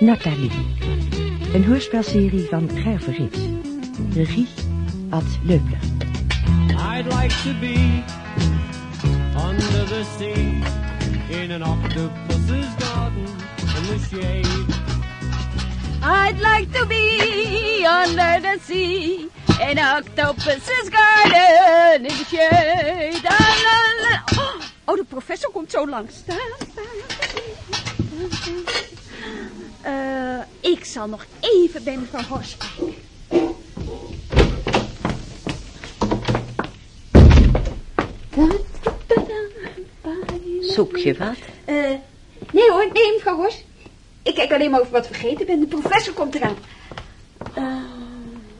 Nathalie. Een hoorspelserie van Ger Verrits. Regie Ad Leupler. I'd like to be under the sea in an octopus's garden in the shade. I'd like to be under the sea in octopus's garden in the shade. La. Oh, oh, de professor komt zo langs. Eh, ik zal nog even bij mevrouw Horst kijken. Zoek je wat? Eh, nee hoor, nee mevrouw Horst. Ik kijk alleen maar of ik wat vergeten ben. De professor komt eraan. Eh,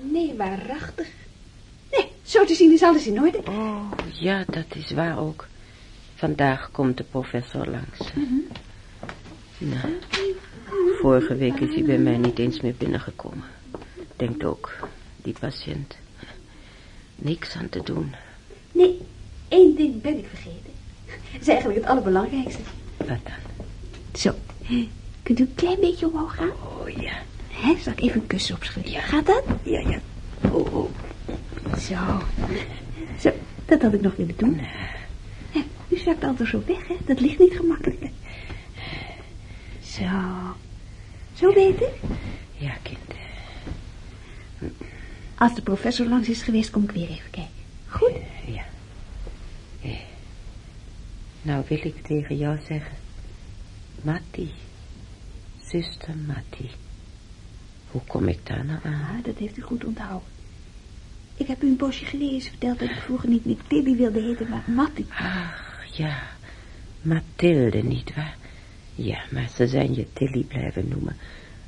nee, waarachtig. Nee, zo te zien is alles in orde. Oh, ja, dat is waar ook. Vandaag komt de professor langs. Nou, vorige week is hij bij mij niet eens meer binnengekomen. Denkt ook, die patiënt. Niks aan te doen. Nee, één ding ben ik vergeten. Dat is eigenlijk het allerbelangrijkste. Wat dan? Zo, kunt u een klein beetje omhoog gaan? Oh ja, Hè, zal ik even een kussen opschudden? Gaat dat? ja, ja. Oh, oh. Zo. Zo, dat had ik nog willen doen. Hè, u zakt altijd zo weg, hè? Dat ligt niet gemakkelijk. Zo. Zo beter? Ja, kind. Als de professor langs is geweest, kom ik weer even kijken. Goed? Ja. Eh. Nou wil ik tegen jou zeggen. Matti. Zuster Matti. Hoe kom ik daar nou aan? Ah, dat heeft u goed onthouden. Ik heb u een poosje geleden verteld dat ik vroeger niet meer Tilly wilde heten, maar Mattie. Ach, ja. Mathilde, nietwaar? Ja, maar ze zijn je Tilly blijven noemen.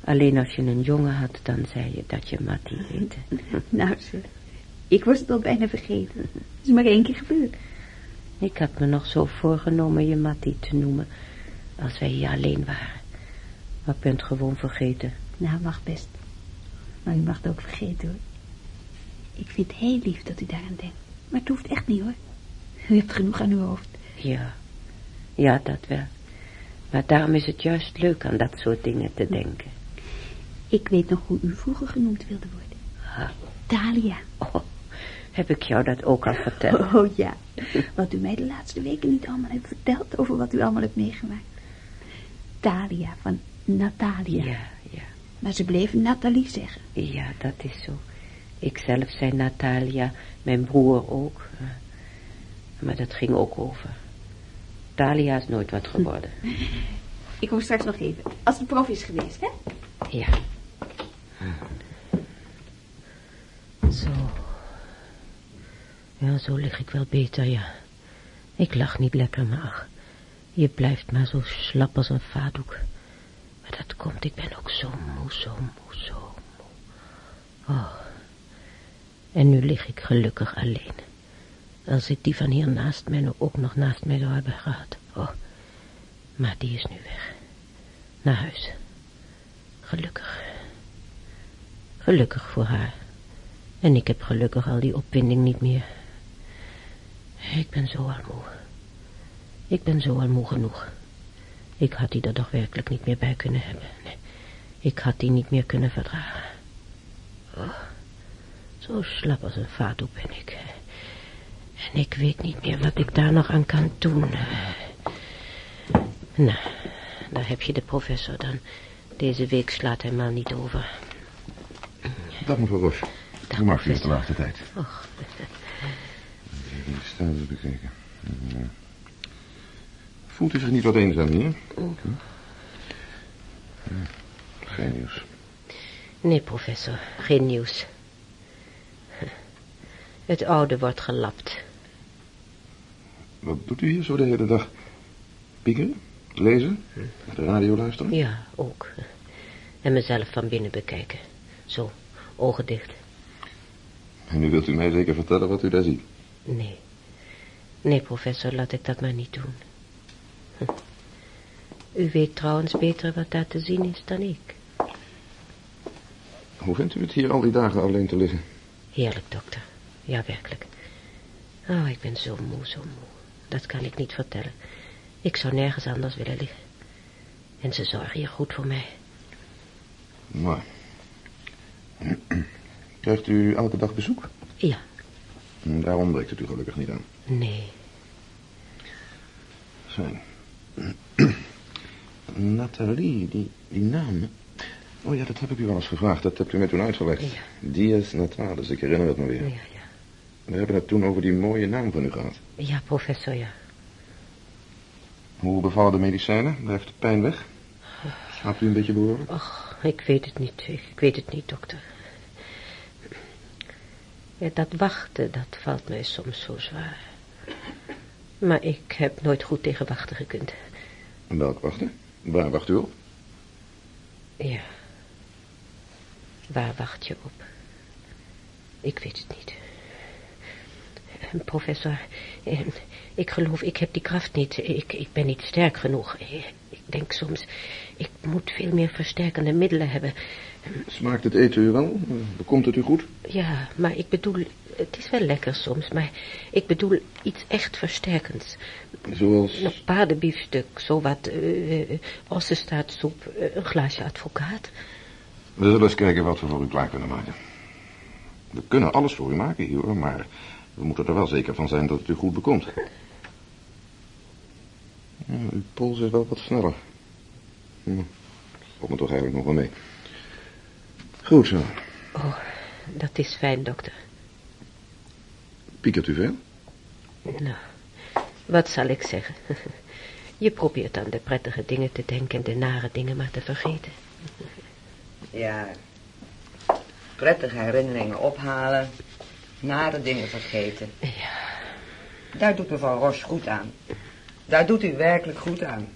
Alleen als je een jongen had, dan zei je dat je Matti heette. Nou, ze. Ik was het al bijna vergeten. Het is maar één keer gebeurd. Ik had me nog zo voorgenomen je Matti te noemen, als wij hier alleen waren. Maar ik ben het gewoon vergeten. Nou, mag best. Maar u mag het ook vergeten, hoor. Ik vind het heel lief dat u daaraan denkt. Maar het hoeft echt niet, hoor. U hebt genoeg aan uw hoofd. Ja, ja, dat wel. Maar daarom is het juist leuk aan dat soort dingen te denken. Ik weet nog hoe u vroeger genoemd wilde worden. Ah, Talia. oh, heb ik jou dat ook al verteld? Oh ja, wat u mij de laatste weken niet allemaal heeft verteld over wat u allemaal hebt meegemaakt. Talia van Natalia. Ja, ja, Maar ze bleven Nathalie zeggen. ja, dat is zo. Ik zelf zei Natalia, mijn broer ook. eh, Maar dat ging ook over. Talia is nooit wat geworden. Ik kom straks nog even. Als de prof is geweest, hè? Ja. Zo. Ja, zo lig ik wel beter, ja. Ik lag niet lekker, maar ach, je blijft maar zo slap als een vaatdoek. Maar dat komt, ik ben ook zo moe, zo moe, zo moe. Oh. En nu lig ik gelukkig alleen. Als ik die van hier naast mij nu ook nog naast mij zou hebben gehad. Oh. Maar die is nu weg. Naar huis. Gelukkig. Gelukkig voor haar. En ik heb gelukkig al die opwinding niet meer. Ik ben zo al moe. Ik ben zo al moe genoeg. Ik had die er toch werkelijk niet meer bij kunnen hebben. Ik had die niet meer kunnen verdragen. Oh, zo slap als een vaatdoek ben ik. En ik weet niet meer wat ik daar nog aan kan doen. Nou, daar heb je de professor dan. Deze week slaat hij maar niet over. Dat moet wel Ros. Dag, Hoe mag je het de laatste tijd? Och, Even de status bekijken. Ja. Voelt u zich niet wat eenzaam hier? Hm? Geen nieuws. nee, professor, geen nieuws. Het oude wordt gelapt. Wat doet u hier zo de hele dag? Piekeren? Lezen? Naar de radio luisteren? Ja, ook. En mezelf van binnen bekijken. Zo, ogen dicht. En nu wilt u mij zeker vertellen wat u daar ziet. Nee. Nee, professor, laat ik dat maar niet doen. Hm. U weet trouwens beter wat daar te zien is dan ik. Hoe vindt u het hier al die dagen alleen te liggen? Heerlijk, dokter. Ja, werkelijk. Oh, ik ben zo moe, zo moe. Dat kan ik niet vertellen. Ik zou nergens anders willen liggen. En ze zorgen hier goed voor mij. Maar. Krijgt u elke dag bezoek? Ja, Daar ontbreekt het u gelukkig niet aan. nee. Zijn. Nathalie, die, die naam. Oh ja, dat heb ik u wel eens gevraagd. Dat hebt u mij toen uitgelegd. Ja. Diaz Natalis, ik herinner het me weer. Ja, ja. We hebben het toen over die mooie naam van u gehad. Ja, professor, ja. Hoe bevallen de medicijnen? Blijft de pijn weg? Slaapt u een beetje behoorlijk? Och, ik weet het niet. Ik, ik weet het niet, dokter. Ja, dat wachten, dat valt mij soms zo zwaar. Maar ik heb nooit goed tegen wachten gekund. Welk wachten? Waar wacht u op? Ja. Waar wacht je op? Ik weet het niet. Eh, Professor, eh, ik geloof, ik heb die kracht niet. Ik, ik ben niet sterk genoeg. Eh, Ik denk soms, ik moet veel meer versterkende middelen hebben. Smaakt het eten u wel? Bekomt het u goed? Ja, maar ik bedoel, het is wel lekker soms, maar ik bedoel iets echt versterkends. Zoals... Een paardenbiefstuk, zowat, uh, ossenstaartsoep, eh, een glaasje advocaat. We zullen eens kijken wat we voor u klaar kunnen maken. We kunnen alles voor u maken hier, hoor, maar we moeten er wel zeker van zijn dat het u goed bekomt. Ja, uw pols is wel wat sneller. Hm, valt me toch eigenlijk nog wel mee. Goed zo. Oh, dat is fijn, dokter. Piekert u veel? Nou, wat zal ik zeggen? Je probeert aan de prettige dingen te denken en de nare dingen maar te vergeten. Ja. Prettige herinneringen ophalen. Nare dingen vergeten. Ja, Daar doet mevrouw Roche goed aan. Daar doet u werkelijk goed aan.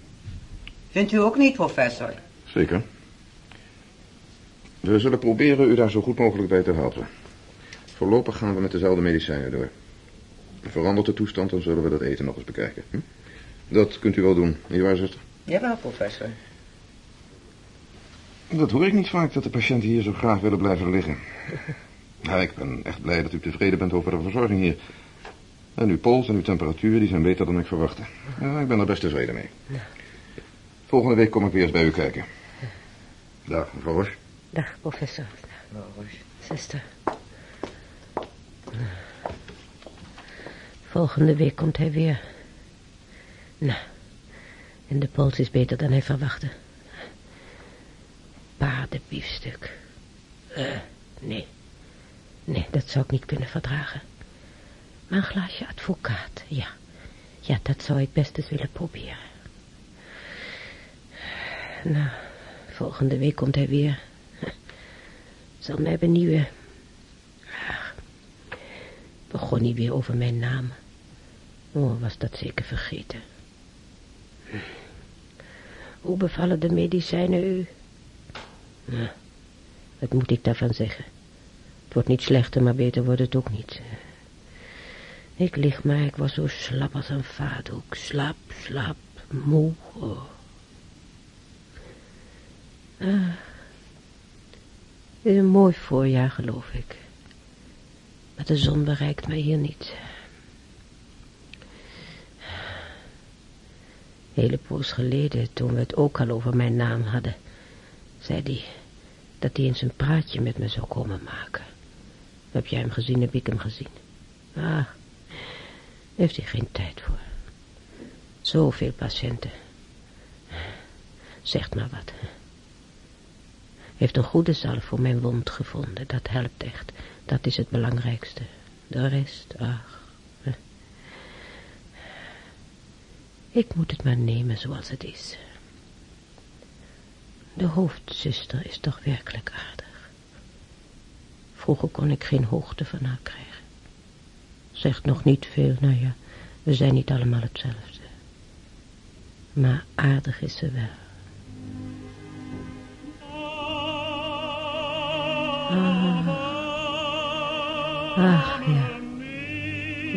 Vindt u ook niet, professor? Zeker. We zullen proberen u daar zo goed mogelijk bij te helpen. Voorlopig gaan we met dezelfde medicijnen door. Verandert de toestand, dan zullen we dat eten nog eens bekijken. Hm? Dat kunt u wel doen, nietwaar, zuster? Jawel, professor. Dat hoor ik niet vaak, dat de patiënten hier zo graag willen blijven liggen. Ja, ik ben echt blij dat u tevreden bent over de verzorging hier. En uw pols en uw temperatuur, die zijn beter dan ik verwachtte. Ja, ik ben er best tevreden mee. Volgende week kom ik weer eens bij u kijken. Dag, mevrouw Roche. dag, professor. Mevrouw Roche. Zuster. Volgende week komt hij weer. Nou, en de pols is beter dan hij verwachtte. Paardenbiefstuk. Eh, nee. Nee, dat zou ik niet kunnen verdragen. Maar een glaasje advocaat, ja. Ja, dat zou ik best eens willen proberen. Nou, volgende week komt hij weer. Zal mij benieuwen. Ach, begon hij weer over mijn naam. Oh, was dat zeker vergeten. Hoe bevallen de medicijnen u? Ja, wat moet ik daarvan zeggen? Het wordt niet slechter, maar beter wordt het ook niet. Ik lig maar, ik was zo slap als een vaatdoek. Slap, slap, moe. Oh. Ah, het is een mooi voorjaar, geloof ik. Maar de zon bereikt mij hier niet. Hele poos geleden, toen we het ook al over mijn naam hadden, zei hij dat hij eens een praatje met me zou komen maken. Heb jij hem gezien, heb ik hem gezien. Ah, heeft hij geen tijd voor. Zoveel patiënten. Zegt maar wat. Heeft een goede zalf voor mijn wond gevonden. Dat helpt echt. Dat is het belangrijkste. De rest, ach. Ik moet het maar nemen zoals het is. De hoofdzuster is toch werkelijk aardig. Vroeger kon ik geen hoogte van haar krijgen. Zegt nog niet veel, nou ja, we zijn niet allemaal hetzelfde. Maar aardig is ze wel. Ah. Ach ja,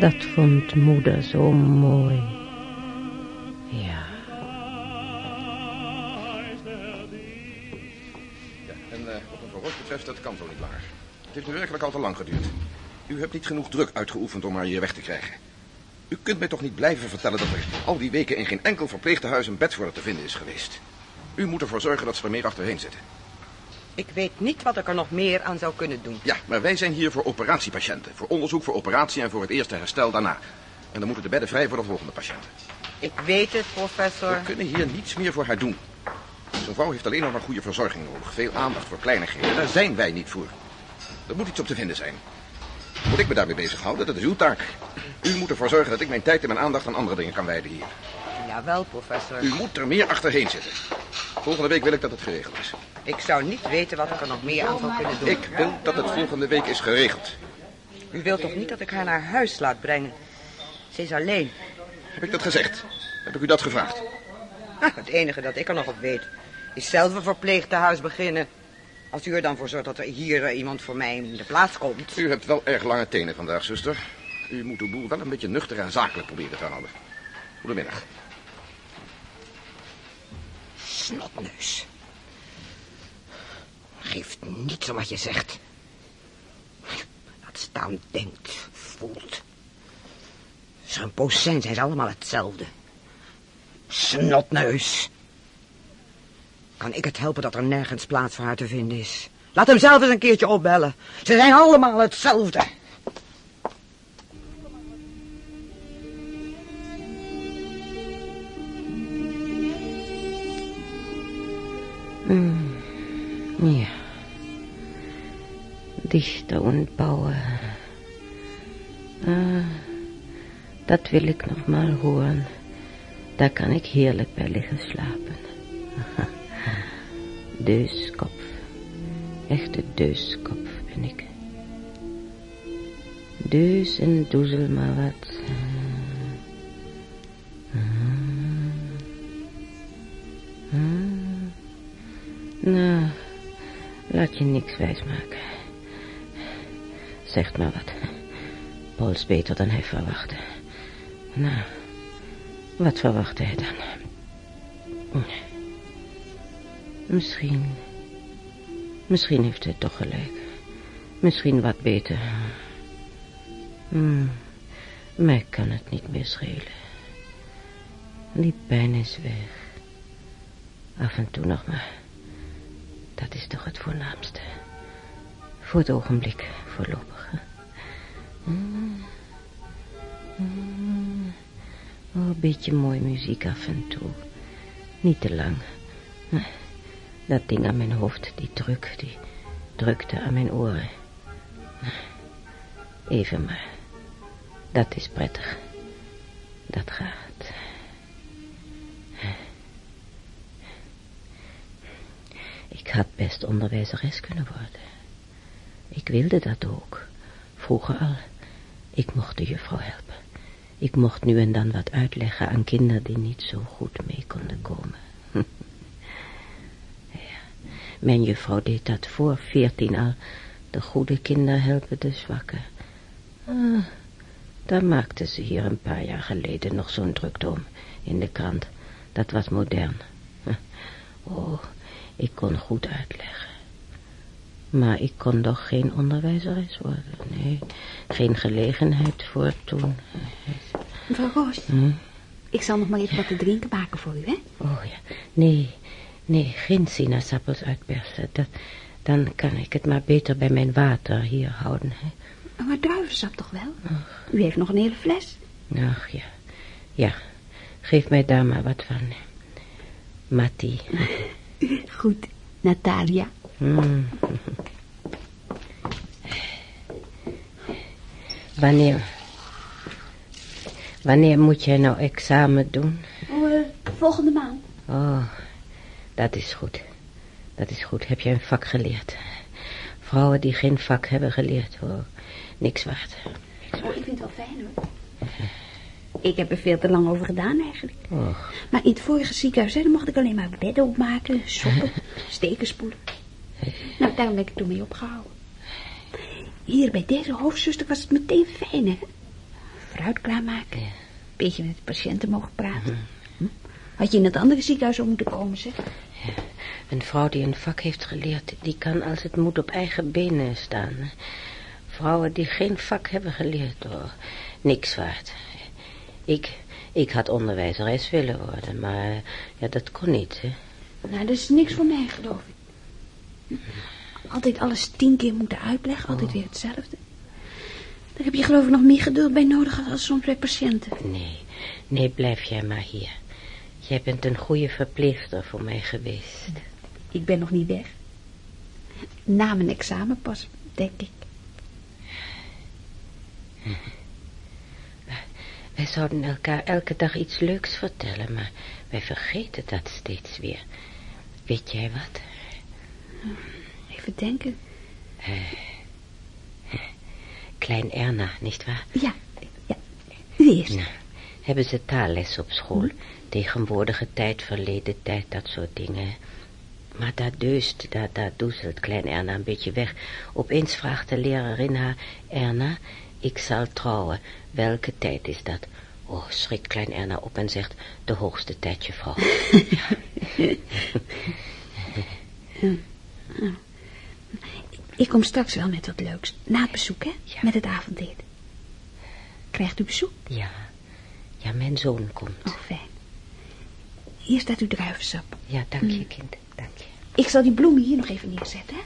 dat vond moeder zo mooi. Ja. En wat mevrouw Roche betreft, dat kan zo niet langer. Het heeft nu werkelijk al te lang geduurd. U hebt niet genoeg druk uitgeoefend om haar hier weg te krijgen. U kunt mij toch niet blijven vertellen dat er al die weken in geen enkel verpleegtehuis een bed voor haar te vinden is geweest. U moet ervoor zorgen dat ze er meer achterheen zitten. Ik weet niet wat ik er nog meer aan zou kunnen doen. Ja, maar wij zijn hier voor operatiepatiënten. Voor onderzoek, voor operatie en voor het eerste herstel daarna. En dan moeten de bedden vrij voor de volgende patiënten. Ik weet het, professor. We kunnen hier niets meer voor haar doen. Zo'n vrouw heeft alleen nog maar goede verzorging nodig. Veel aandacht voor kleinigheden. Daar zijn wij niet voor. Er moet iets op te vinden zijn. Moet ik me daarmee bezighouden? Dat is uw taak. U moet ervoor zorgen dat ik mijn tijd en mijn aandacht aan andere dingen kan wijden hier. Jawel, professor. U moet er meer achterheen zitten. Volgende week wil ik dat het geregeld is. Ik zou niet weten wat ik er nog meer aan zou kunnen doen. Ik wil dat het volgende week is geregeld. U wilt toch niet dat ik haar naar huis laat brengen? Ze is alleen. Heb ik dat gezegd? Heb ik u dat gevraagd? Ah, het enige dat ik er nog op weet is zelf een verpleegtehuis beginnen. Als u er dan voor zorgt dat er hier eh, iemand voor mij in de plaats komt. U hebt wel erg lange tenen vandaag, zuster. U moet uw boel wel een beetje nuchter en zakelijk proberen te houden. Goedemiddag. Snotneus. Geeft niets om wat je zegt. Dat staan denkt, voelt. Zo'n procent zijn ze allemaal hetzelfde. Snotneus. Kan ik het helpen dat er nergens plaats voor haar te vinden is? Laat hem zelf eens een keertje opbellen. Ze zijn allemaal hetzelfde. Ja. Dichter und. Ah, dat wil ik nog maar horen. Daar kan ik heerlijk bij liggen slapen. Deuskopf. Echte deuskopf ben ik. Deus en doezel maar wat. Nou, laat je niks wijsmaken. Zegt maar wat. Paul is beter dan hij verwachtte. Nou, wat verwachtte hij dan? Misschien... Misschien heeft hij toch gelijk. Misschien wat beter. Hmm, mij kan het niet meer schelen. Die pijn is weg. Af en toe nog maar. Dat is toch het voornaamste. Voor het ogenblik, voorlopig. hè? Mm. Mm. Oh, een beetje mooie muziek af en toe. Niet te lang. Dat ding aan mijn hoofd, die druk, die drukte aan mijn oren. Even maar. Dat is prettig. Dat gaat. Ik had best onderwijzeres kunnen worden. Ik wilde dat ook. Vroeger al. Ik mocht de juffrouw helpen. Ik mocht nu en dan wat uitleggen aan kinderen die niet zo goed mee konden komen. mijn juffrouw deed dat voor veertien al. De goede kinderen helpen de zwakke. Ah, daar maakte ze hier een paar jaar geleden nog zo'n drukte om in de krant. Dat was modern. Oh, ik kon goed uitleggen. Maar ik kon toch geen onderwijzeres worden. Nee, geen gelegenheid voor toen. Mevrouw Roos, Hm? ik zal nog maar even wat te drinken maken voor u, hè? Oh ja, nee, nee, geen sinaasappels uitpersen. Dat, dan kan ik het maar beter bij mijn water hier houden. Hè. Maar druivensap toch wel? U heeft nog een hele fles. Ach ja, ja, geef mij daar maar wat van. Mattie. Goed, Natalia. Mm. Wanneer... Wanneer moet jij nou examen doen? Oh, volgende maand. Oh, dat is goed. Dat is goed. Heb jij een vak geleerd? Vrouwen die geen vak hebben geleerd, oh, niks waard. Oh, ik vind het wel fijn, hoor. Ik heb er veel te lang over gedaan, eigenlijk. Maar in het vorige ziekenhuis, hè, dan mocht ik alleen maar bedden opmaken, soppen, steken spoelen. Nou, daar ben ik toen mee opgehouden. Hier bij deze hoofdzuster was het meteen fijn, hè? Fruit klaarmaken. Beetje met de patiënten mogen praten. Had je in het andere ziekenhuis ook moeten komen, zeg. een vrouw die een vak heeft geleerd, die kan als het moet op eigen benen staan. Vrouwen die geen vak hebben geleerd, oh, niks waard. Ik, ik had onderwijzeres willen worden, maar ja, dat kon niet, hè. Nou, dat is niks voor mij, geloof ik. Altijd alles tien keer moeten uitleggen, altijd weer hetzelfde. Daar heb je geloof ik nog meer geduld bij nodig als soms bij patiënten. Nee, nee, blijf jij maar hier. Jij bent een goede verpleegster voor mij geweest. Ik ben nog niet weg. Na mijn examen pas, denk ik. Wij zouden elkaar elke dag iets leuks vertellen, maar wij vergeten dat steeds weer. Weet jij wat? Even denken. Klein Erna, nietwaar? Ja, ja. U eerst. Nou, hebben ze taalles op school? Tegenwoordige tijd, verleden tijd, dat soort dingen. Maar daar deust, daar, daar doezelt klein Erna een beetje weg. Opeens vraagt de lerarin haar, Erna, ik zal trouwen. Welke tijd is dat? Oh, schrikt klein Erna op en zegt, de hoogste tijd, juffrouw. Ik kom straks wel met wat leuks. Na het bezoek, hè? Ja. Met het avondeten. Krijgt u bezoek? Ja, ja, mijn zoon komt. Oh, fijn. Hier staat uw druivensap. Ja, dank je, kind, dank je. Ik zal die bloemen hier nog even neerzetten, hè?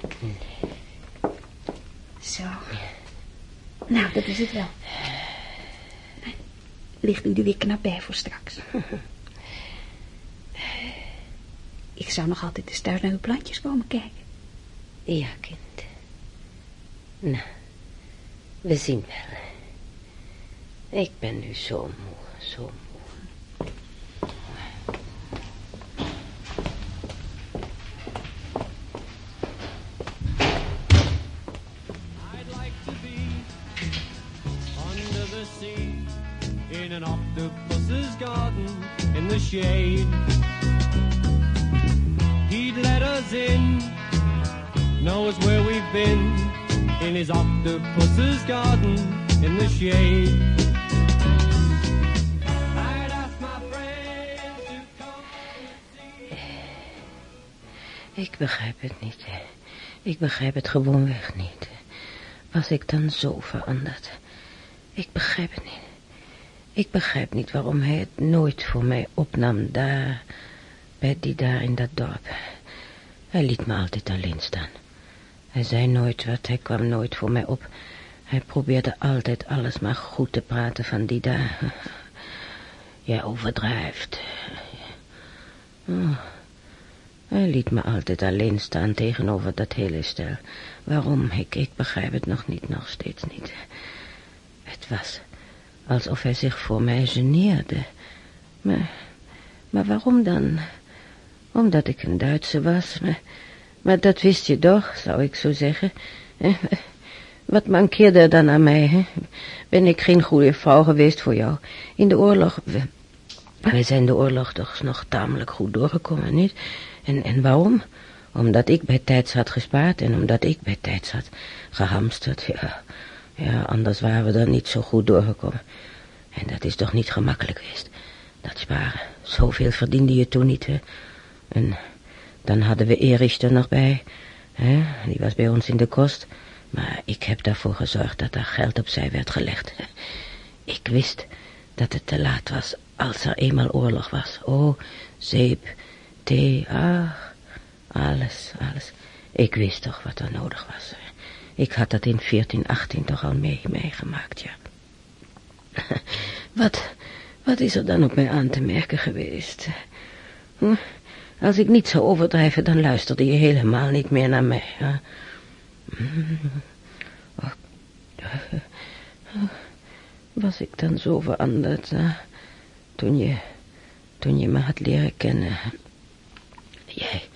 Zo. Nou, dat is het wel. Ligt u er weer knap bij voor straks. Ik zou nog altijd eens thuis naar uw plantjes komen kijken. Ja, kind. Nou, we zien wel. Ik ben nu zo moe, zo moe. Ik begrijp het niet. Ik begrijp het gewoonweg niet. Was ik dan zo veranderd? Ik begrijp het niet. Ik begrijp niet waarom hij het nooit voor mij opnam daar, bij die daar in dat dorp. Hij liet me altijd alleen staan. Hij zei nooit wat, hij kwam nooit voor mij op. Hij probeerde altijd alles maar goed te praten van die daar. Jij overdrijft. Oh. Hij liet me altijd alleen staan tegenover dat hele stel. Waarom? Ik, ik begrijp het nog niet, nog steeds niet. Het was alsof hij zich voor mij geneerde. Maar, maar waarom dan? Omdat ik een Duitse was. Maar, maar dat wist je toch, zou ik zo zeggen. Wat mankeerde er dan aan mij, hè? Ben ik geen goede vrouw geweest voor jou? In de oorlog... We, wij zijn de oorlog toch nog tamelijk goed doorgekomen, niet? En, en waarom? Omdat ik bij tijds had gespaard en omdat ik bij tijds had gehamsterd. Ja, anders waren we er niet zo goed doorgekomen. En dat is toch niet gemakkelijk geweest, dat sparen. Zoveel verdiende je toen niet, hè? En dan hadden we Erich er nog bij. Hè? Die was bij ons in de kost. Maar ik heb daarvoor gezorgd dat er geld opzij werd gelegd. Ik wist dat het te laat was als er eenmaal oorlog was. Oh, zeep, thee, ach, alles, alles. Ik wist toch wat er nodig was. Ik had dat in 1418 toch al mee, meegemaakt, ja. Wat, wat is er dan op mij aan te merken geweest? Hm? Als ik niet zou overdrijven, dan luisterde je helemaal niet meer naar mij. Hè? Mm. Oh. Was ik dan zo veranderd hè? toen je, toen je me had leren kennen? Jij,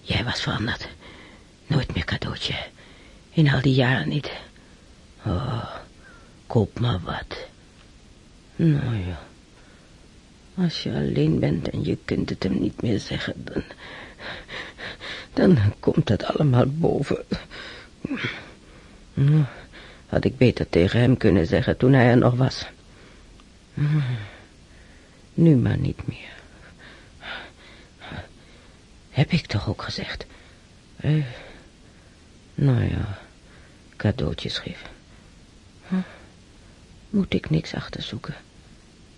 jij was veranderd. Nooit meer cadeautje. In al die jaren niet. Oh, koop maar wat. Nou ja. Als je alleen bent en je kunt het hem niet meer zeggen, dan... Dan komt het allemaal boven. Nou, had ik beter tegen hem kunnen zeggen toen hij er nog was. Nu maar niet meer. Heb ik toch ook gezegd? Eh, nou ja, cadeautjes geven. Moet ik niks achterzoeken?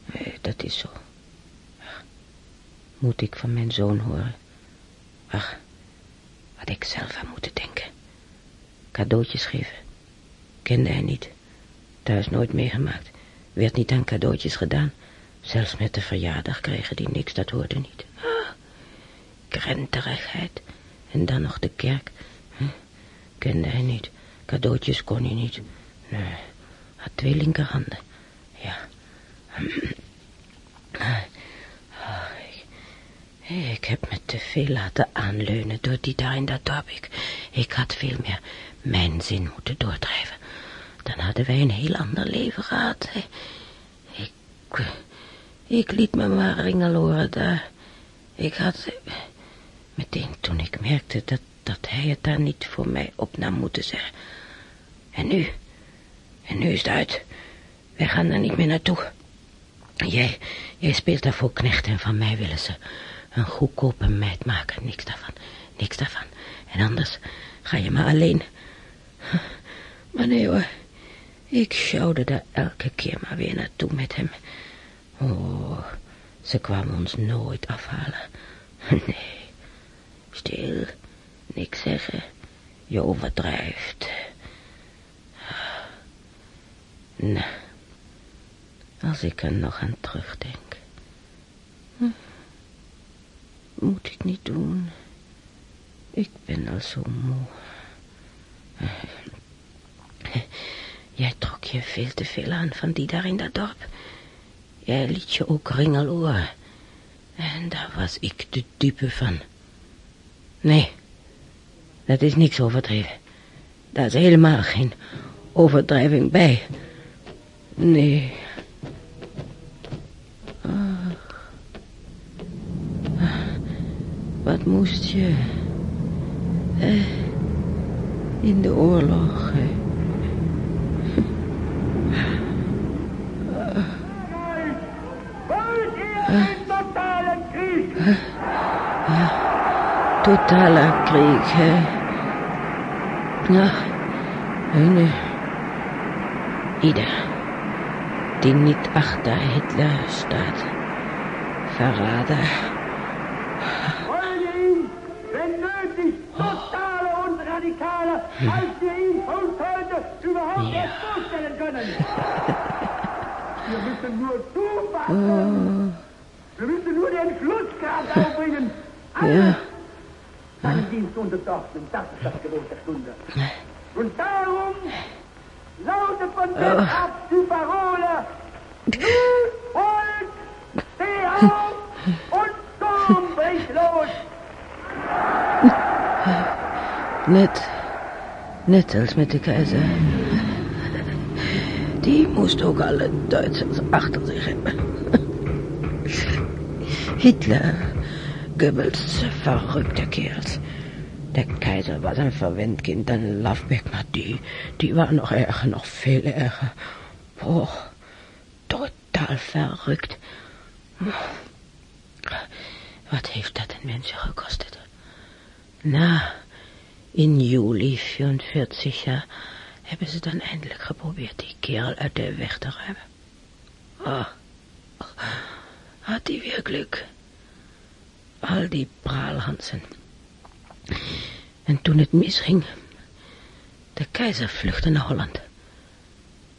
Nee, dat is zo. Moet ik van mijn zoon horen? Ach, Had ik zelf aan moeten denken. Cadeautjes geven. Kende hij niet. Thuis nooit meegemaakt. Werd niet aan cadeautjes gedaan. Zelfs met de verjaardag kregen die niks, dat hoorde niet. Krenterigheid. En dan nog de kerk. Kende hij niet. Cadeautjes kon hij niet. Nee, had twee linkerhanden. Ja. Ik, ik heb me te veel laten aanleunen door die daar in dat dorp. Ik, ik had veel meer mijn zin moeten doordrijven. Dan hadden wij een heel ander leven gehad. Ik, ik liet me maar ringeloren daar. Ik had... Meteen toen ik merkte dat, dat hij het daar niet voor mij op nam moeten zeggen. En nu? En nu is het uit. Wij gaan er niet meer naartoe. Jij, jij speelt daar voor knecht en van mij willen ze een goedkope meid maken. Niks daarvan, niks daarvan. En anders ga je maar alleen. Maar nee hoor, ik sjouwde daar elke keer maar weer naartoe met hem. Oh, ze kwamen ons nooit afhalen. Nee, stil, niks zeggen. Je overdrijft. Nou, als ik er nog aan terugdenk. Hm, moet ik niet doen. Ik ben al zo moe. Jij trok je veel te veel aan van die daar in dat dorp. Jij liet je ook ringeloren. En daar was ik de dupe van. Nee, dat is niks overdreven. Daar is helemaal geen overdrijving bij. Nee. Ach. Wat moest je... Eh, in de oorlog... Eh. Krieg. Totaler Krieg, hè? Ja, uh, ieder die niet achter Hitler staat, verrader. Wollen wir ihn, wenn nötig, totale und radikale, als wir ihn uns heute überhaupt Ja. erst vorstellen können. Wir müssen nur zupassen. Wir müssen nur die Entschlusskraft aufbringen. Alles Ja. Stunde. Und darum lautet von jetzt ab die Parole. Nun, Volk, steh auf und Sturm bricht los. Net, net als met de keizer. Die moest ook alle Duitsers achter zich hebben. Hitler, Goebbels, verrückte Kerls. Der Keizer was een verwend kind, een lafbek, maar die, die war nog erger, nog veel erger. Boah, totaal verrückt. Wat heeft dat een mensje gekost? Nou, in juli 44 ja, hebben ze dan eindelijk geprobeerd die kerel uit de weg te ruimen. Oh, had die weer geluk. Die praalhansen. En toen het misging, de keizer vluchtte naar Holland.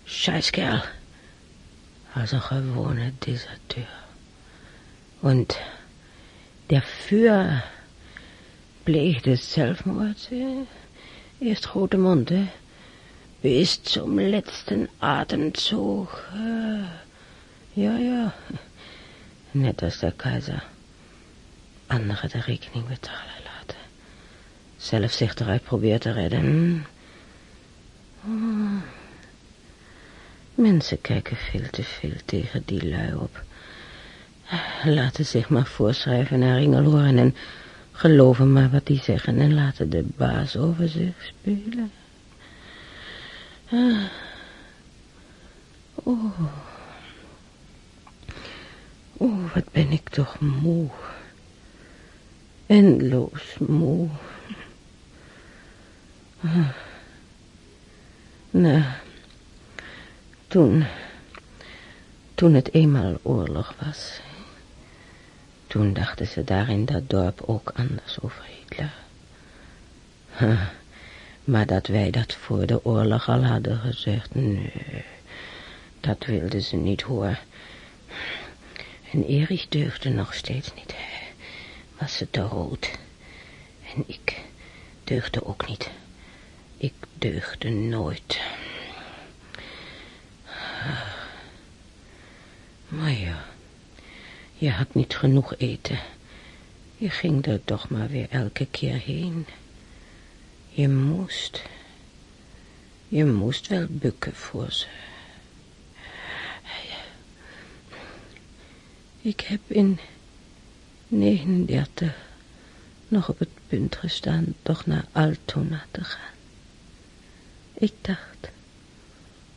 Scheißkerl. Als een gewone deserteur. En der Führer pleegde eh, Eerst grote mond, hè. Bis zum letzten Atemzug. Ja, ja. Net als de keizer. Anderen de rekening betalen laten. Zelf zich eruit probeert te redden. Hmm. Mensen kijken veel te veel tegen die lui op. Laten zich maar voorschrijven naar Ringeloren en geloven maar wat die zeggen en laten de baas over zich spelen. Ah. Oh. Oh, wat ben ik toch moe. Endloos moe. Nou, toen, toen het eenmaal oorlog was, toen dachten ze daar in dat dorp ook anders over Hitler. Maar dat wij dat voor de oorlog al hadden gezegd, nee, dat wilden ze niet horen. En Erich durfde nog steeds niet. Was ze te rood. En ik deugde ook niet. Ik deugde nooit. Maar ja, je had niet genoeg eten. Je ging er toch maar weer elke keer heen. Je moest. Je moest wel bukken voor ze. Ik heb in 39 nog op het punt gestaan toch naar Altona te gaan. Ik dacht,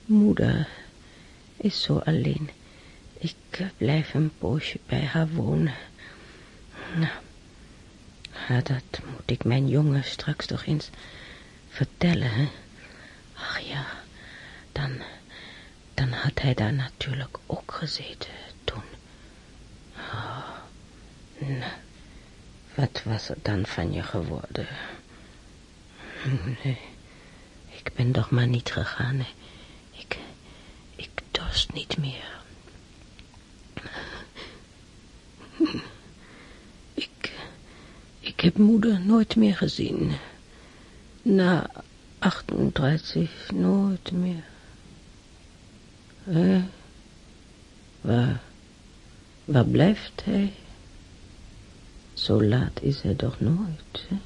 moeder is zo alleen. Ik blijf een poosje bij haar wonen. Nou, dat moet ik mijn jongen straks toch eens vertellen? Ach ja, dan, dan had hij daar natuurlijk ook gezeten toen. Oh, nou, wat was er dan van je geworden? Nee, ik ben toch maar niet gegaan. Ik, ik dorst niet meer. Ik, ik heb moeder nooit meer gezien. Na 38 nooit meer. Hé, waar, waar blijft hij? Zo laat is hij toch nooit, hè?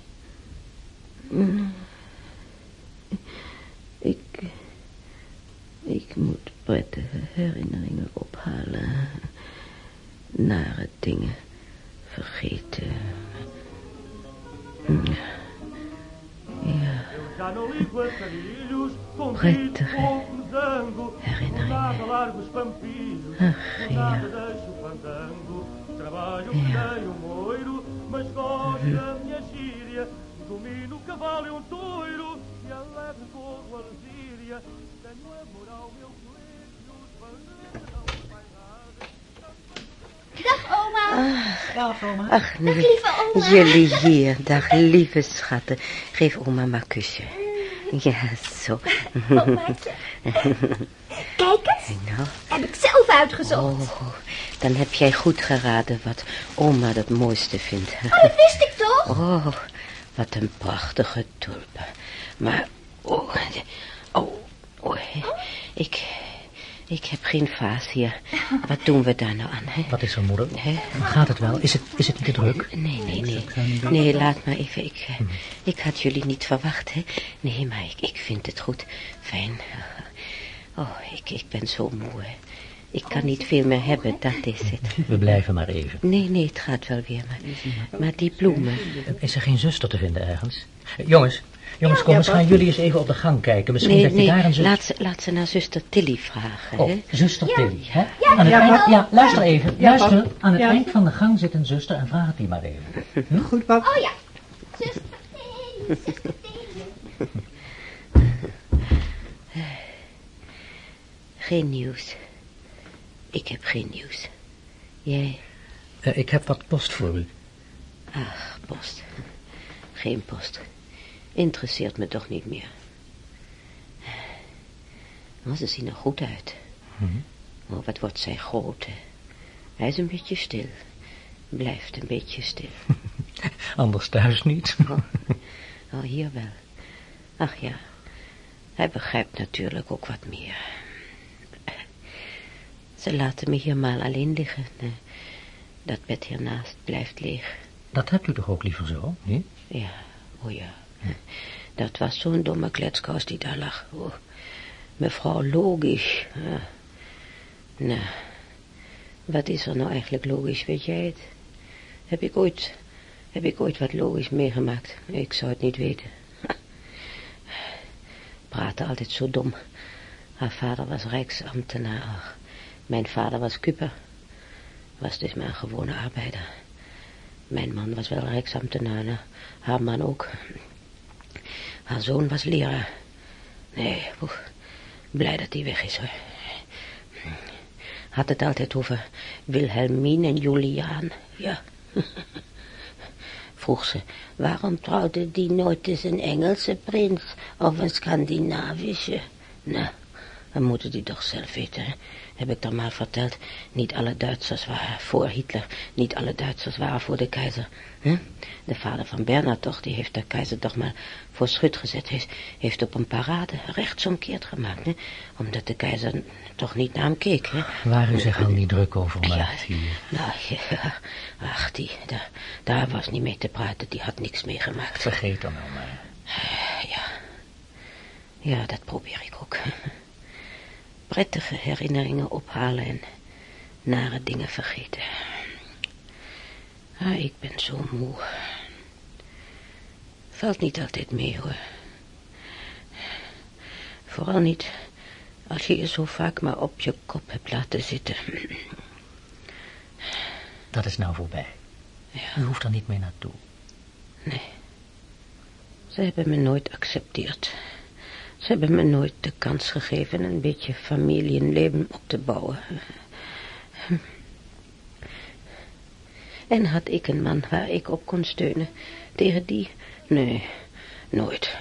Herinneringen ophalen. Nare dingen vergeten. Ja. Prettige herinneringen. Ach, ja. Ja. Domino o cavalo e um toiro E a leve corro a Tenho amor ao Dag, oma. Ach, nee. lieve oma. Jullie hier. Dag, lieve schatten. Geef oma maar kusje. Ja, zo. Omaatje. Kijk eens. Nou, Heb ik zelf uitgezocht. oh, dan heb jij goed geraden wat oma het mooiste vindt. Oh, dat wist ik toch? Oh, wat een prachtige tulpen. Maar, oh, oh, oh, ik, ik heb geen vaas hier. Wat doen we daar nou aan, hè? Wat is er, moeder? Gaat het wel? Is het, is het niet te druk? Nee, nee, nee. Nee, laat maar even. Ik, eh, ik had jullie niet verwacht, hè. Nee, maar ik, ik vind het goed. Fijn. Oh, ik, ik ben zo moe, hè. Ik kan niet veel meer hebben, dat is het. We blijven maar even. Nee, nee, het gaat wel weer, maar, maar die bloemen... Is er geen zuster te vinden ergens? Jongens, jongens, kom eens, gaan jullie eens even op de gang kijken. Misschien Nee, dat je daar een zuster... laat ze, laat ze naar zuster Tilly vragen, Oh, hè. zuster Tilly, hè? Aan het eind, ja, luister even. luister, aan het eind van de gang zit een zuster en vraag het die maar even. Goed, pap. Oh ja. Zuster Tilly, zuster Tilly. Geen nieuws. Ik heb geen nieuws. Jij? Eh, ik heb wat post voor u. Ach, post. Geen post. Interesseert me toch niet meer. Maar ze zien er goed uit. Oh, wat wordt zij groot, hè. Hij is een beetje stil. Blijft een beetje stil. Anders thuis niet. Oh, hier wel. Ach ja, hij begrijpt natuurlijk ook wat meer. Ze laten me hier maar alleen liggen. Dat bed hiernaast blijft leeg. Dat hebt u toch ook liever zo, niet? Ja, oh ja. Dat was zo'n domme kletskous die daar lag. Oh, mevrouw logisch. Ja. Nou, wat is er nou eigenlijk logisch, weet jij het? Heb ik ooit, heb ik ooit wat logisch meegemaakt? Ik zou het niet weten. Praatte altijd zo dom. Haar vader was rijksambtenaar. Mijn vader was kuper. Was dus maar een gewone arbeider. Mijn man was wel rijksambtenaar, haar man ook. Haar zoon was leraar. Nee, blij dat hij weg is, hoor. Had het altijd over Wilhelmine en Juliaan, ja. vroeg ze, waarom trouwde die nooit eens een Engelse prins of een Scandinavische? Nou, dan moeten die toch zelf weten? Heb ik dan maar verteld. Niet alle Duitsers waren voor Hitler, niet alle Duitsers waren voor de keizer. Hè? De vader van Bernhard toch, die heeft de keizer toch maar voor schut gezet. Heeft, heeft op een parade rechtsomkeerd gemaakt, hè? omdat de keizer toch niet naar hem keek. Hè? Waar u zich al niet druk over maakt hier. nou, ja, ach, die, daar, daar was niet mee te praten, die had niks meegemaakt. Vergeet dan nou maar. Ja. Ja, dat probeer ik ook. Prettige herinneringen ophalen en nare dingen vergeten. Ah, ik ben zo moe. Valt niet altijd mee, hoor. Vooral niet als je je zo vaak maar op je kop hebt laten zitten. Dat is nou voorbij. U hoeft er niet meer naartoe. Ze hebben me nooit accepteerd. Ze hebben me nooit de kans gegeven een beetje familienleven op te bouwen. En had ik een man waar ik op kon steunen, tegen die? Nee, nooit.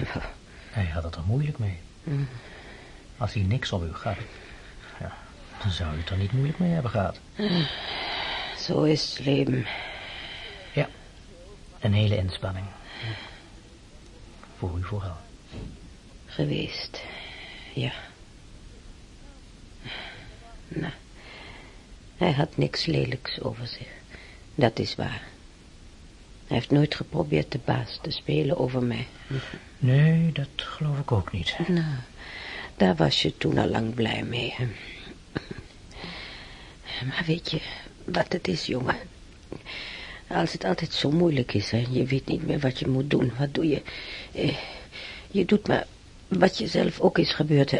Hij had het er moeilijk mee. Als hij niks op u gaat, ja, dan zou u het er niet moeilijk mee hebben gehad. Zo is het leven. Ja, een hele inspanning. Voor u vooral. Geweest. Ja. Nou, hij had niks lelijks over zich. Dat is waar. Hij heeft nooit geprobeerd de baas te spelen over mij. Nee, dat geloof ik ook niet. Nou, daar was je toen al lang blij mee. Maar weet je wat het is, jongen? Als het altijd zo moeilijk is, hè, je weet niet meer wat je moet doen. Wat doe je? Eh, je doet maar wat je zelf ook is gebeurd. Hè.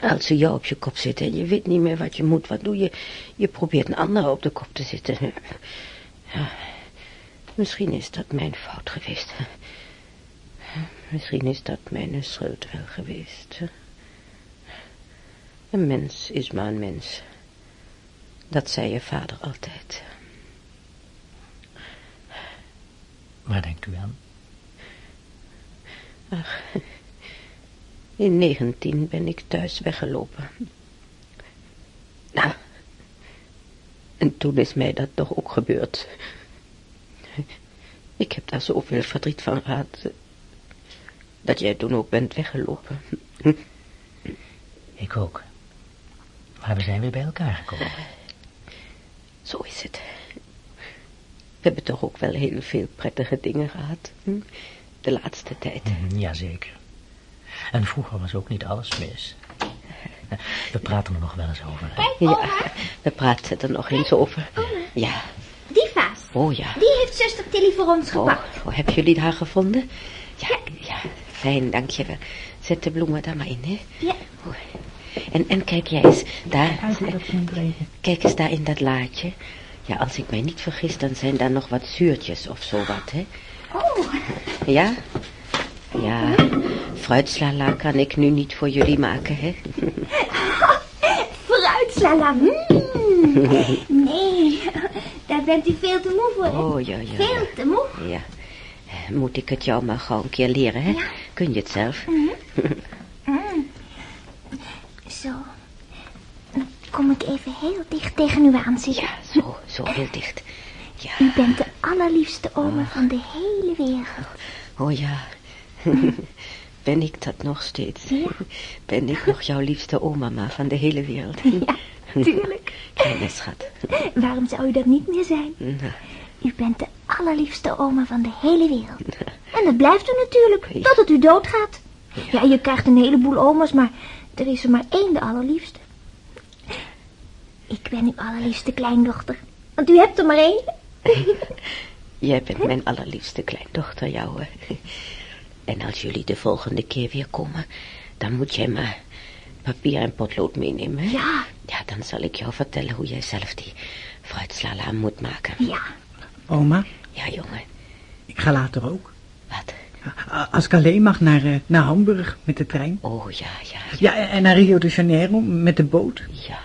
Als ze jou op je kop zitten en je weet niet meer wat je moet, wat doe je? Je probeert een ander op de kop te zitten. Ja, misschien is dat mijn fout geweest. Misschien is dat mijn schuld wel geweest. Een mens is maar een mens. Dat zei je vader altijd. Waar denkt u aan? Ach, in 19 ben ik thuis weggelopen. Nou, en toen is mij dat toch ook gebeurd. Ik heb daar zoveel verdriet van gehad, dat jij toen ook bent weggelopen. Ik ook. Maar we zijn weer bij elkaar gekomen. Zo is het. We hebben toch ook wel heel veel prettige dingen gehad, hm? de laatste tijd. Mhm, Jazeker. En vroeger was ook niet alles mis. We praten er nog wel eens over. hè? Ja, we praten er nog eens over. Ja, Die vaas. oh ja. Die heeft zuster Tilly voor ons Oh, gepakt. oh, heb jullie haar gevonden? Ja, ja, fijn, dankjewel. Zet de bloemen daar maar in, hè? Ja. Oh. En, en kijk jij eens, daar, Kijk kijk eens daar in dat laadje. Ja, als ik mij niet vergis, dan zijn daar nog wat zuurtjes of zo wat, hè? Oh, Ja? Ja, fruitslala kan ik nu niet voor jullie maken, hè? fruitslala. Mm. Nee, daar bent u veel te moe voor. hè? Oh, ja, ja, ja. Veel te moe. Ja. Moet ik het jou maar gauw een keer leren, hè? Kun je het zelf? Zo. Dan kom ik even heel dicht tegen u aan zitten. Ja, zo, zo heel dicht. Ja, U bent de allerliefste oma van de hele wereld. oh ja. Ben ik dat nog steeds? Ja. Ben ik nog jouw liefste oma van de hele wereld? Ja, tuurlijk. Kleine schat. Waarom zou u dat niet meer zijn? Nou, U bent de allerliefste oma van de hele wereld. En dat blijft u natuurlijk, totdat u doodgaat. Ja, je krijgt een heleboel oma's, maar er is er maar één de allerliefste. Ik ben uw allerliefste kleindochter. Want u hebt er maar één. Jij bent mijn allerliefste kleindochter, jou. En als jullie de volgende keer weer komen, dan moet jij maar papier en potlood meenemen. hè? Ja, Ja, dan zal ik jou vertellen hoe jij zelf die fruitslala moet maken. ja. Oma, Ja, jongen. ik ga later ook. Wat? Als ik alleen mag naar, eh, naar Hamburg met de trein. Oh, ja, ja, Ja, en en naar Rio de Janeiro met de boot. ja.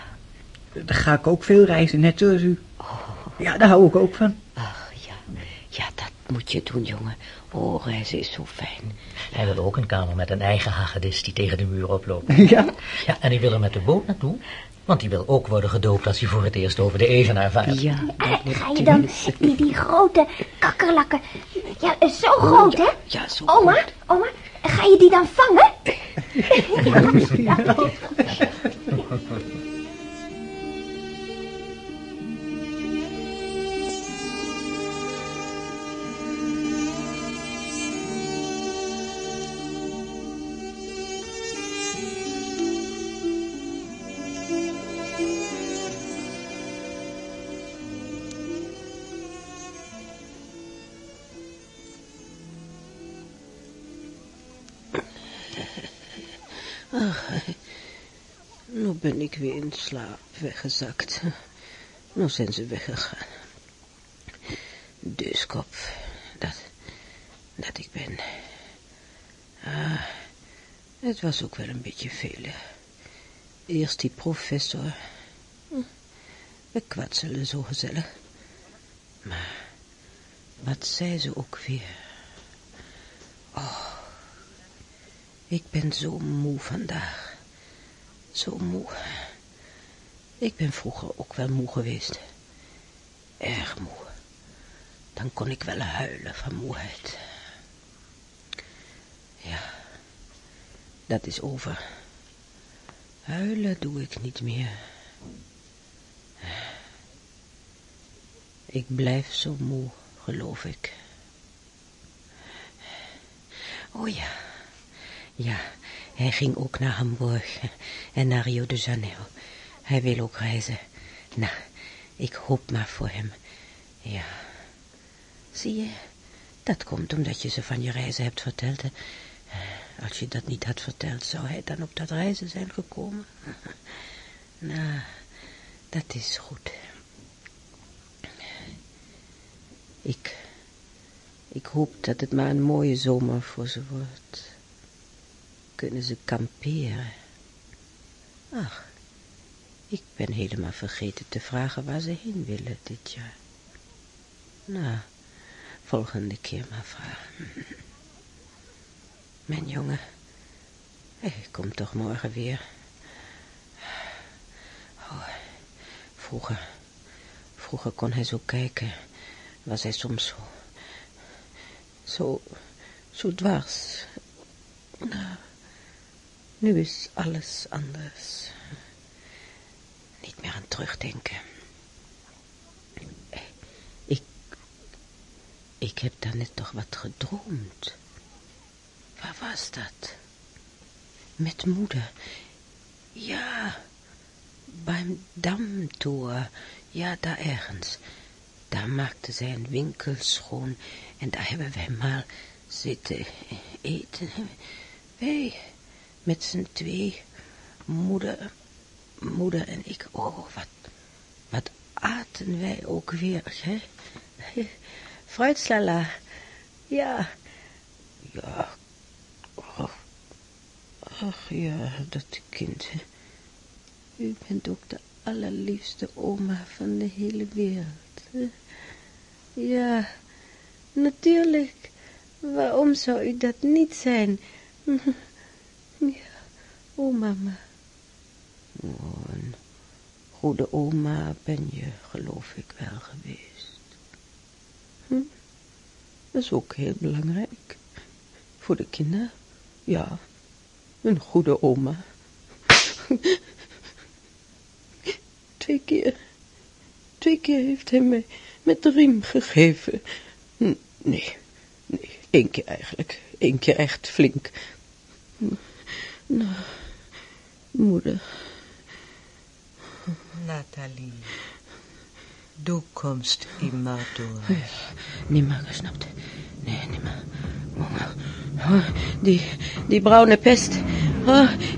Daar ga ik ook veel reizen, net zoals u. Oh, Ja, daar hou ik ook van. ach, ja. Ja, dat moet je doen, jongen. Oh, reizen is zo fijn. Hij wil ook een kamer met een eigen hagedis die tegen de muur oploopt. Ja? Ja, en hij wil er met de boot naartoe. Want hij wil ook worden gedoopt als hij voor het eerst over de Evenaar vaart. Ja, Eh, Ga je dan die, die grote kakkerlakken... Ja, eh, zo groot, hè? ja, zo Oma, goed. oma, ga je die dan vangen? Nu ben ik weer in slaap weggezakt. Nu zijn ze weggegaan. Dus kop, dat, dat ik ben. Ah, het was ook wel een beetje veel. Eerst die professor. Hm, We kwatselen zo gezellig. Maar wat zei ze ook weer? Oh, ik ben zo moe vandaag. Zo moe. Ik ben vroeger ook wel moe geweest. Erg moe. Dan kon ik wel huilen van moeheid. Ja, dat is over. Huilen doe ik niet meer. Ik blijf zo moe, geloof ik. Oh ja, ja, hij ging ook naar Hamburg en naar Rio de Janeiro. Hij wil ook reizen. Nou, ik hoop maar voor hem. Ja, zie je, dat komt omdat je ze van je reizen hebt verteld. hè. Als je dat niet had verteld, zou hij dan op dat reizen zijn gekomen? Nou, dat is goed. Ik, ik hoop dat het maar een mooie zomer voor ze wordt. Kunnen ze kamperen? Ach, ik ben helemaal vergeten te vragen waar ze heen willen dit jaar. Nou, volgende keer maar vragen. Mijn jongen, hij komt toch morgen weer. Oh, vroeger, vroeger kon hij zo kijken, was hij soms zo, zo, zo dwars. Nou, nu is alles anders. Niet meer aan terugdenken. Ik, ik heb daarnet toch wat gedroomd. Waar was dat? Met moeder. Ja, beim Damtor. Ja, daar ergens. Daar maakte zij een winkel schoon. En daar hebben wij maar zitten eten. Wij, met z'n twee. Moeder, moeder en ik. Oh, wat, wat aten wij ook weer, hè? Fruitslala. Ja. Ja. Och, ach ja, dat kind. hè. U bent ook de allerliefste oma van de hele wereld. hè? Ja, natuurlijk. Waarom zou u dat niet zijn? Ja, oh mama. Een goede oma ben je, geloof ik wel geweest. Hm? Dat is ook heel belangrijk. Voor de kinderen. Ja, een goede oma. Twee keer, twee keer heeft hij mij met de riem gegeven. Hm, Nee, nee, één keer eigenlijk. Eén keer echt flink. Nou, moeder. Nathalie, du kommst immer durch. Nimmer gesnapt. Nee, nimmer. Oh, die, die bruine pest.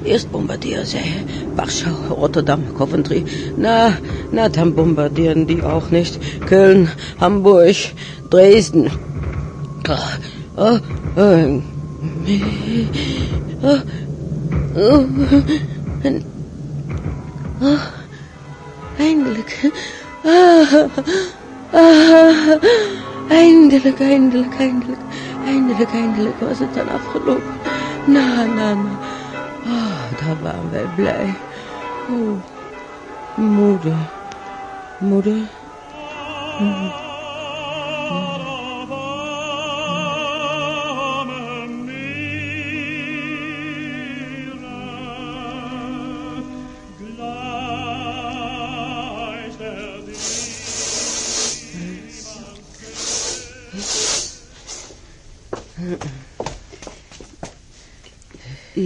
Eerst bombarderen zij Warschau, Rotterdam, Coventry. Na, na, dann bombardieren die auch nicht. Köln, Hamburg, Dresden. Oh, oh, oh. Oh, oh, en, oh, eindelijk. Ah, Eindelijk, eindelijk, eindelijk, eindelijk, eindelijk was het dan afgelopen. Na, na, na. Ah, daar waren wij blij. Oh, moeder, moeder. moeder.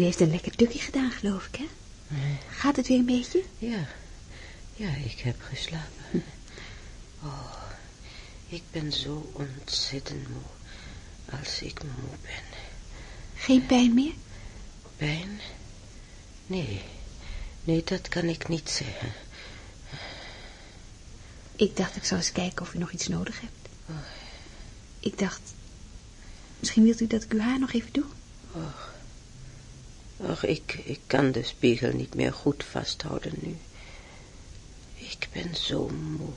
Heeft een lekker tukje gedaan, geloof ik, hè? Gaat het weer een beetje? Ja, ja, ik heb geslapen. Oh, ik ben zo ontzettend moe als ik moe ben. Geen pijn meer? Pijn? Nee, nee, dat kan ik niet zeggen. Ik dacht, ik zal eens kijken of u nog iets nodig hebt. Ik dacht, misschien wilt u dat ik uw haar nog even doe? Och, och ik, ik kan de spiegel niet meer goed vasthouden nu. Ik ben zo moe.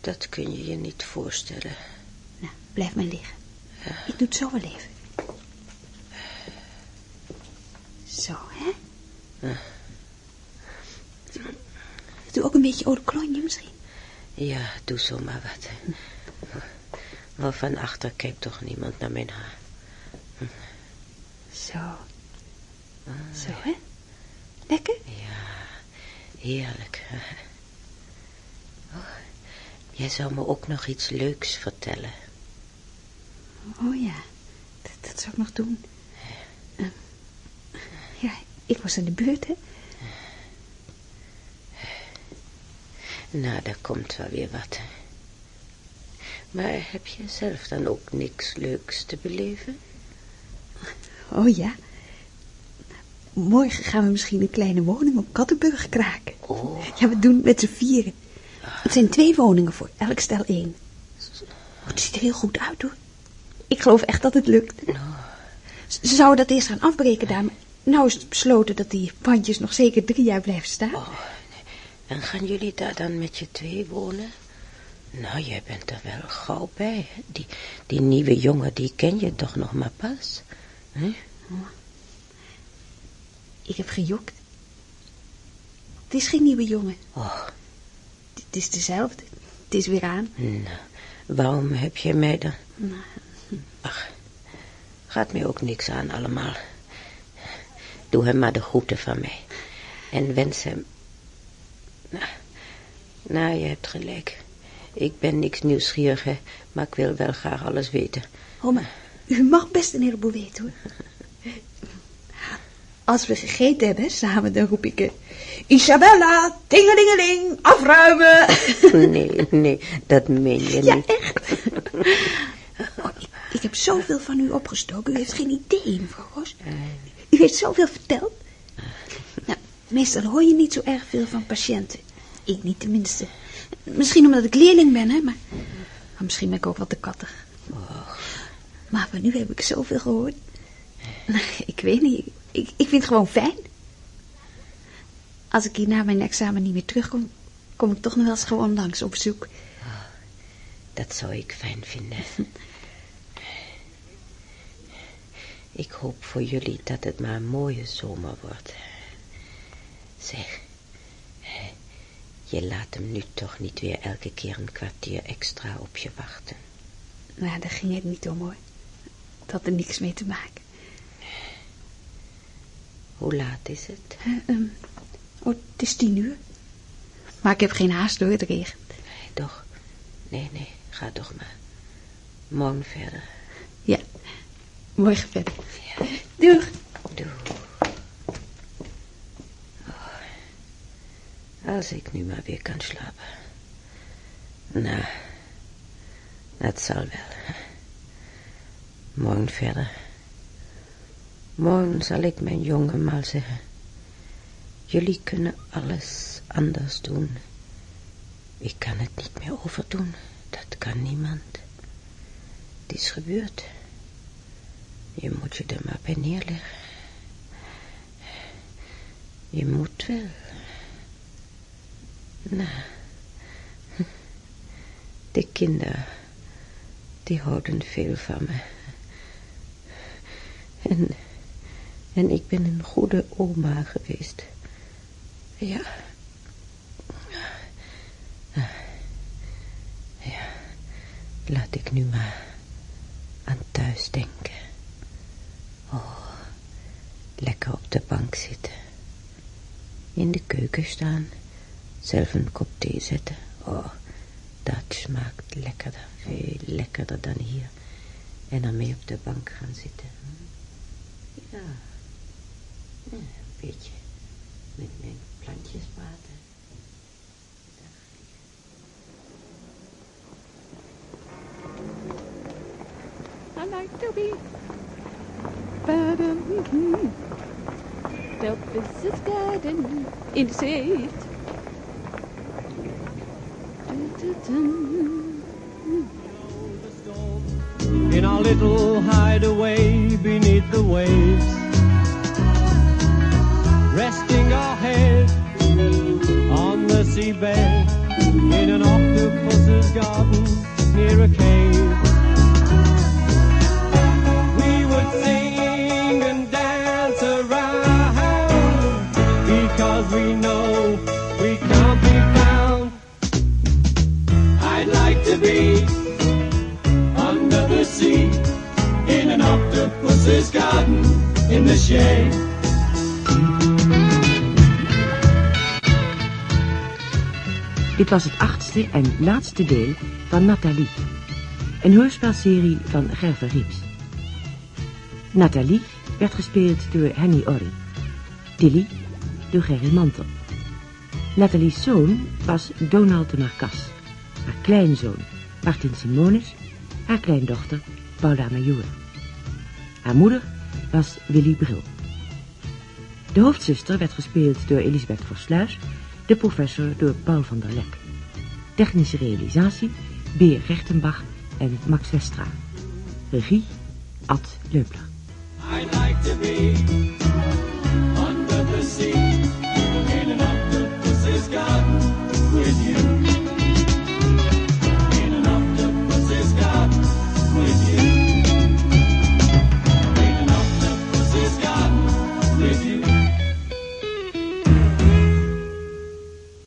Dat kun je je niet voorstellen. Nou, blijf maar liggen. Ik doe het zo wel even. Zo, hè? Ja. Doe ook een beetje eau de cologne misschien. Ja, doe zo maar wat. Maar van achter kijkt toch niemand naar mijn haar. Zo. Zo, hè? Lekker? Ja, heerlijk. Oh, jij zou me ook nog iets leuks vertellen. Oh ja, dat, dat zou ik nog doen. Eh, ja, ik was aan de beurt, hè? Nou, daar komt wel weer wat. Maar heb je zelf dan ook niks leuks te beleven? Oh ja. Morgen gaan we misschien een kleine woning op Kattenburg kraken. Oh. Ja, we doen het met z'n vieren. Het zijn twee woningen voor elk stel één. Oh, het ziet er heel goed uit, hoor. Ik geloof echt dat het lukt. Ze ze zouden dat eerst gaan afbreken daar, maar nou is het besloten dat die pandjes nog zeker drie jaar blijven staan. En gaan jullie daar dan met je twee wonen? Nou, jij bent er wel gauw bij. Hè? Die, die nieuwe jongen, die ken je toch nog maar pas. Ik heb gejokt. Het is geen nieuwe jongen. Oh, Het is dezelfde. Het is weer aan. nou, waarom heb je mij dan... Nou, Ach, gaat mij ook niks aan allemaal. Doe hem maar de groeten van mij. En wens hem... Nou, nou, je hebt gelijk. Ik ben niks nieuwsgierig, hè, maar ik wil wel graag alles weten. Maar u mag best een heleboel weten, hoor. Als we gegeten hebben, samen, dan roep ik... Isabella, tingelingeling, afruimen. Nee, nee, dat meen je Ja, niet. echt. Oh, ik, ik heb zoveel van u opgestoken. U heeft geen idee, mevrouw Roos. U heeft zoveel verteld. Nou, meestal hoor je niet zo erg veel van patiënten. Ik niet tenminste. Misschien omdat ik leerling ben, hè, maar, misschien ben ik ook wat te kattig. Maar van u heb ik zoveel gehoord. Nou, Ik weet niet, ik, ik vind het gewoon fijn. Als ik hier na mijn examen niet meer terugkom, kom ik toch nog wel eens gewoon langs op bezoek. Dat zou ik fijn vinden. Ik hoop voor jullie dat het maar een mooie zomer wordt. Zeg, je laat hem nu toch niet weer elke keer een kwartier extra op je wachten. Nou, daar ging het niet om hoor. Het had er niks mee te maken. Hoe laat is het? Eh, ehm, oh, het is tien uur. Maar ik heb geen haast door, het regent. Nee, toch? Nee, nee, ga toch maar. Morgen verder. Ja, morgen verder. Doeg. Doe. Oh, als ik nu maar weer kan slapen. Nou, dat zal wel. Morgen verder. Morgen zal ik mijn jongen maar zeggen. Jullie kunnen alles anders doen. Ik kan het niet meer overdoen. Dat kan niemand. Het is gebeurd. Je moet je er maar bij neerleggen. Je moet wel. Nou, de kinderen die houden veel van me. En, en ik ben een goede oma geweest. Ja. Ja, laat ik nu maar aan thuis denken. Oh, lekker op de bank zitten. In de keuken staan, zelf een kop thee zetten. Oh, dat smaakt lekkerder, veel lekkerder dan hier. En dan mee op de bank gaan zitten. Ja, een beetje met mijn plantjes praten. I like to be. Ba-dum. The business garden in the shade. Dun-dun-dun. in our little hideaway beneath the waves. In an octopus's garden near a cave. We would sing and dance around because we know we can't be found. I'd like to be under the sea in an octopus's garden in the shade. Dit was het achtste en laatste deel van Nathalie. Een hoorspelserie van Gerver Rieps. Nathalie werd gespeeld door Henny Orry. Tilly door Gerry Mantel. Nathalie's zoon was Donald de Marcas. Haar kleinzoon Martin Simonis. Haar kleindochter Paula Major. Haar moeder was Willy Bril. De hoofdzuster werd gespeeld door Elisabeth Versluis, de professor door Paul van der Lek. Technische realisatie, Beer Rechtenbach en Max Westra. Regie, Ad Leupler.